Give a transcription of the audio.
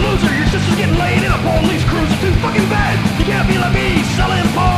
loser. Your sister's getting laid in a police cruiser. Too fucking bad. You can't be like me, selling porn.